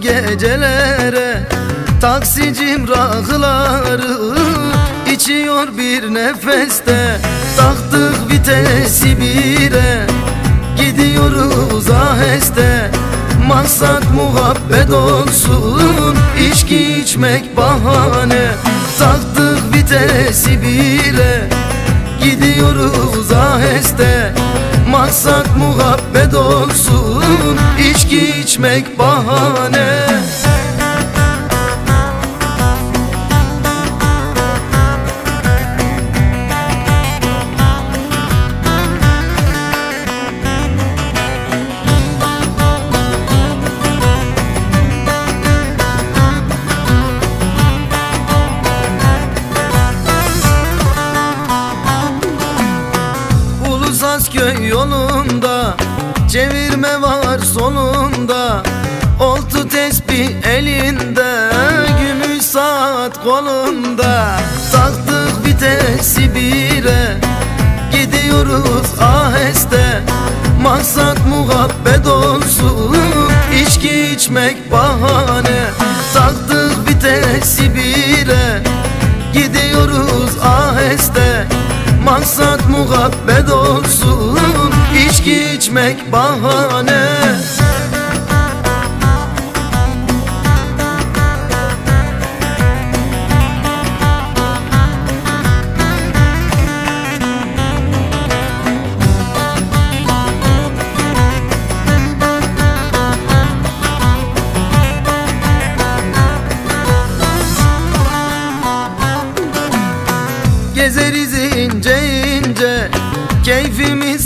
gecelere Taksicim rakıları içiyor bir nefeste Taktık vitesi bire. Gidiyoruz aheste Maksat muhabbet olsun. İçki içmek bahane Taktık vitesi bire. Gidiyoruz aheste içmek bahane. Köy yolunda Çevirme var sonunda. Oltu tesbih elinde Gümüş saat kolunda. Taktık vitesi bire Gidiyoruz aheste. Maksat muhabbet olsun İçki içmek bahane. Taktık vitesi bire Gidiyoruz aheste. Maksat muhabbet olsun içmek bahane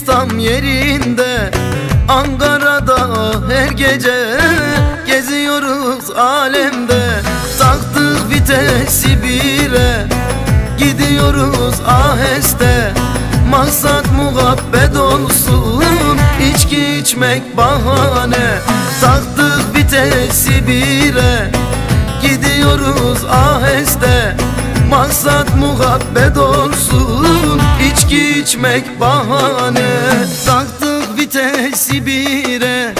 tam yerinde Ankara'da her gece Geziyoruz alemde. Taktık vitesi bire Gidiyoruz aheste. Maksat muhabbet olsun içki içmek bahane. Taktık vitesi bire Gidiyoruz aheste. Maksat muhabbet olsun içmek bahane. Taktık vitesi bire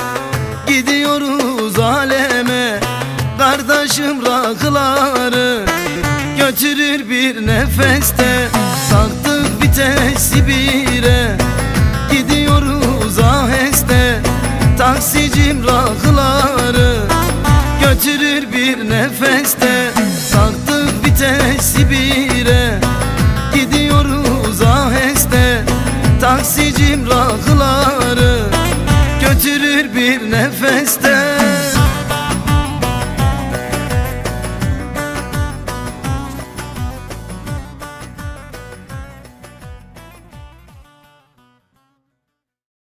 Gidiyoruz aleme. Kardeşim rakıları Götürür bir nefeste. Taktık vitesi bire Gidiyoruz aheste. Taksicim rakıları Götürür bir nefeste. Taktık vitesi bire bir nefeste